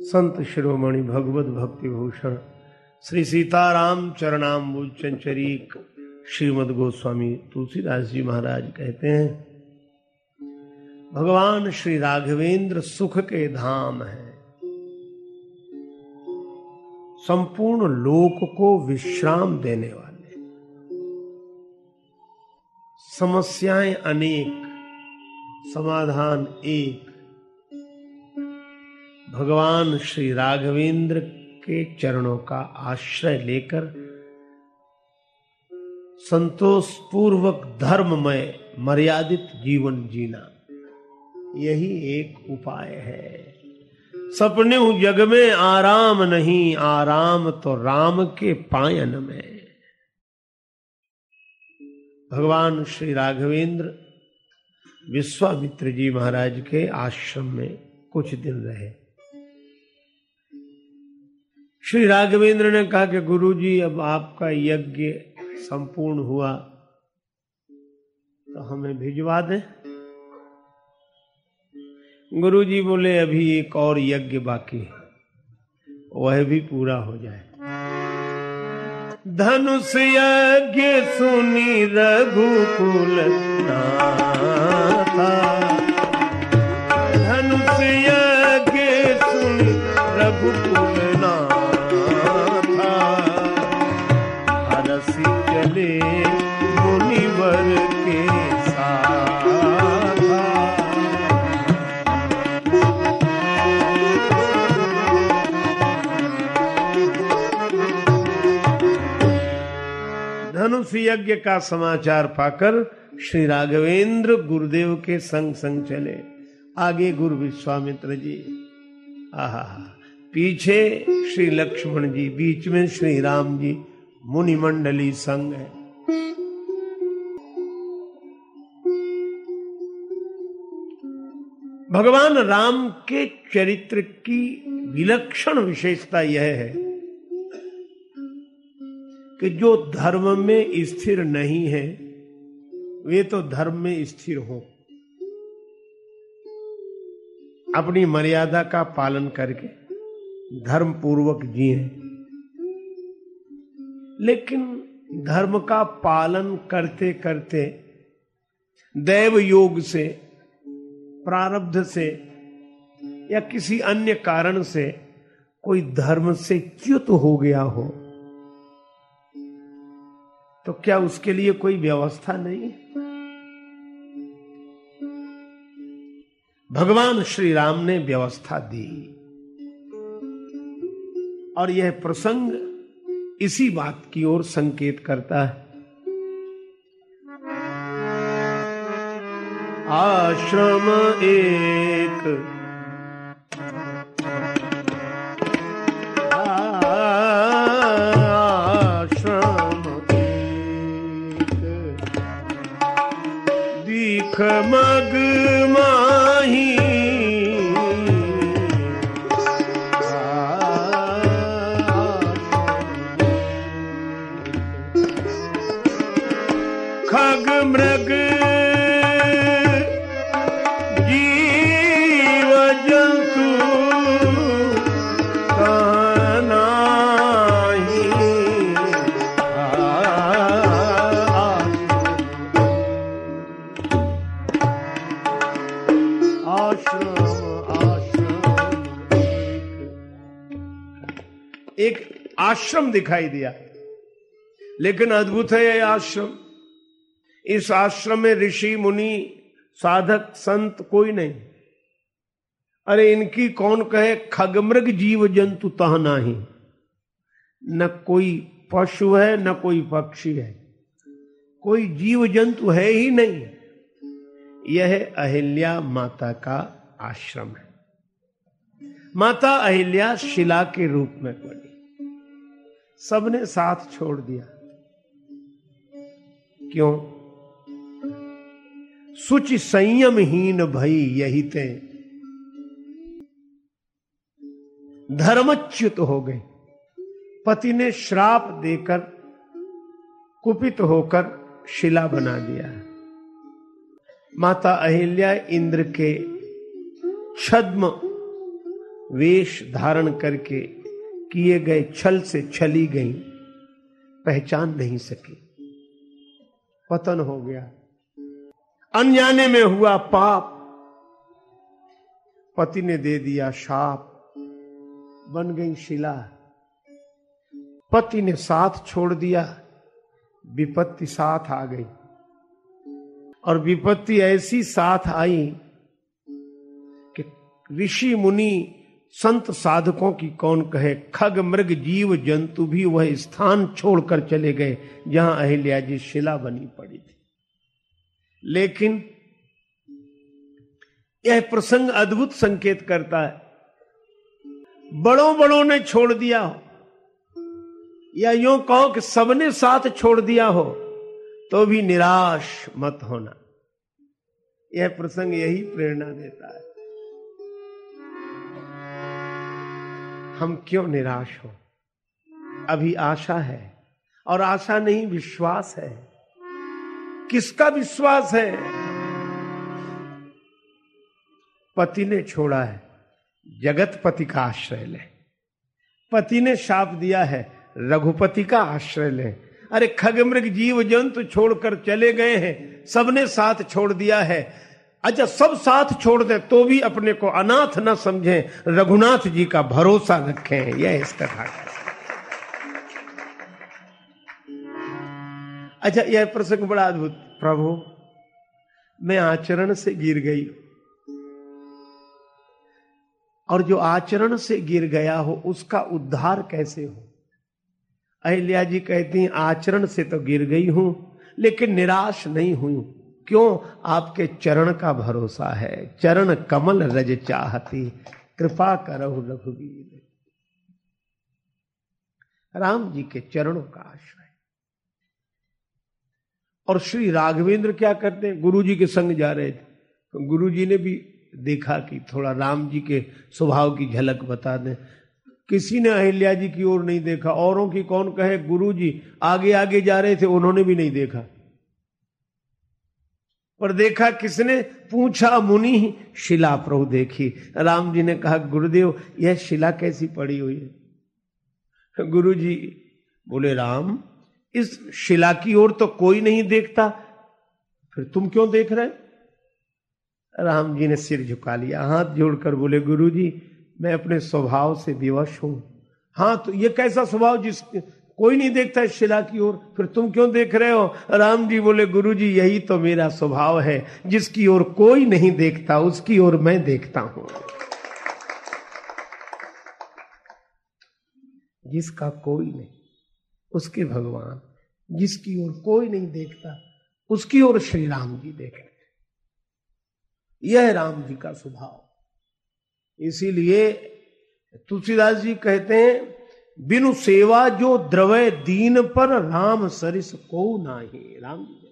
संत शिरोमणि भगवत भक्ति भूषण श्री सीताराम चरणाम्बुज चंचरीक, श्रीमद गोस्वामी तुलसीदास जी महाराज कहते हैं, भगवान श्री राघवेंद्र सुख के धाम है। संपूर्ण लोक को विश्राम देने वाले। समस्याएँ अनेक, समाधान एक भगवान श्री राघवेंद्र के चरणों का आश्रय लेकर संतोष पूर्वक धर्ममय, मर्यादित जीवन जीना। यही एक उपाय है। सपने जग में आराम नहीं, आराम तो राम के पायन में। भगवान श्री राघवेंद्र विश्वामित्र जी महाराज के आश्रम में कुछ दिन रहे। श्री राघवेंद्र ने कहा कि गुरु जी अब आपका यज्ञ संपूर्ण हुआ तो हमें भिजवा दें। गुरु जी बोले, अभी एक और यज्ञ बाकी है, वह भी पूरा हो जाए। धनुष यज्ञ सुनी रघुकुल नाथा। चले मुनिवर के धनुष यज्ञ का समाचार पाकर श्री राघवेंद्र गुरुदेव के संग संग चले। आगे गुरु विश्वामित्र जी। आहा, पीछे श्री लक्ष्मण जी, बीच में श्री राम जी। मुनि मंडली संग है। भगवान राम के चरित्र की विलक्षण विशेषता यह है कि जो धर्म में स्थिर नहीं है, वे तो धर्म में स्थिर हो। अपनी मर्यादा का पालन करके धर्म पूर्वक जिए। लेकिन धर्म का पालन करते करते, दैव योग से, प्रारब्ध से, या किसी अन्य कारण से कोई धर्म से च्युत हो गया हो तो क्या उसके लिए कोई व्यवस्था नहीं भगवान श्री राम ने व्यवस्था दी। और यह प्रसंग इसी बात की ओर संकेत करता है। आश्रम एक। आश्रम एक। दीख मग आश्रम आश्रम। एक आश्रम दिखाई दिया। लेकिन अद्भुत है यह आश्रम। इस आश्रम में ऋषि, मुनि, साधक, संत कोई नहीं। अरे इनकी कौन कहे, खगमृग जीव जंतु तह नाही। न कोई पशु है, न कोई पक्षी है। कोई जीव जंतु है ही नहीं। यह अहिल्या माता का आश्रम है। माता अहिल्या शिला के रूप में पड़ी। सबने साथ छोड़ दिया। क्यों? सुच संयमहीन भई यही ते धर्मच्युत हो गए पति ने श्राप देकर कुपित होकर शिला बना दिया। माता अहिल्या इंद्र के छद्म वेश धारण करके किए गए छल से छली गई। पहचान नहीं सकी। पतन हो गया। अनजाने में हुआ पाप। पति ने दे दिया शाप। बन गई शिला। पति ने साथ छोड़ दिया। विपत्ति साथ आ गई। और विपत्ति ऐसी साथ आई कि ऋषि मुनि संत साधकों की कौन कहे, खग मृग जीव जंतु भी वह स्थान छोड़कर चले गए, जहाँ अहिल्या जी शिला बनी पड़ी थी। लेकिन यह प्रसंग अद्भुत संकेत करता है। बड़ों बड़ों ने छोड़ दिया हो, या यूँ कहो कि सबने साथ छोड़ दिया हो तो भी निराश मत होना। यह प्रसंग यही प्रेरणा देता है। हम क्यों निराश हो? अभी आशा है, और आशा नहीं, विश्वास है। किसका विश्वास है? पति ने छोड़ा है, जगत पति का आश्रय ले। पति ने शाप दिया है, रघुपति का आश्रय ले। अरे खग मृग जीव जंतु छोड़कर चले गए हैं, सबने साथ छोड़ दिया है। अच्छा सब साथ छोड़ दे तो भी अपने को अनाथ न समझे, रघुनाथ जी का भरोसा रखें, यह इस कथा का अच्छा यह प्रसंग बड़ा अद्भुत। प्रभु, मैं आचरण से गिर गई और जो आचरण से गिर गया हो, उसका उद्धार कैसे हो? अहिल्या जी कहती, आचरण से तो गिर गई हूँ, लेकिन निराश नहीं हुई। क्यों? आपके चरण का भरोसा है। चरण कमल रज चाहती। कृपा करो रघुवीर। राम जी के चरणों का आश्रय। और श्री राघवेंद्र क्या करते? हैं गुरु जी के संग जा रहे थे। गुरु जी ने भी देखा कि थोड़ा राम जी के स्वभाव की झलक बता दें। किसी ने अहिल्या जी की ओर नहीं देखा। औरों की कौन कहे गुरु जी आगे आगे जा रहे थे, उन्होंने भी नहीं देखा। पर देखा किसने? पूछा मुनि, शिला प्रभु देखी। राम जी ने कहा, गुरुदेव, यह शिला कैसी पड़ी हुई है? गुरु जी बोले, राम, इस शिला की ओर तो कोई नहीं देखता। फिर तुम क्यों देख रहे? राम जी ने सिर झुका लिया, हाथ जोड़कर बोले गुरु जी मैं अपने स्वभाव से विवश हूँ। हाँ तो ये कैसा स्वभाव जिस कोई नहीं देखता इस शिला की ओर, फिर तुम क्यों देख रहे हो? राम जी बोले गुरु जी यही तो मेरा स्वभाव है। जिसकी ओर कोई नहीं देखता, उसकी ओर मैं देखता हूँ। जिसका कोई नहीं, उसके भगवान। जिसकी ओर कोई नहीं देखता, उसकी ओर श्री राम जी देख रहे यह राम जी का स्वभाव। इसीलिए तुलसीदास जी कहते हैं, बिनु सेवा जो द्रवय दीन पर राम सरिस को नाही। राम जी।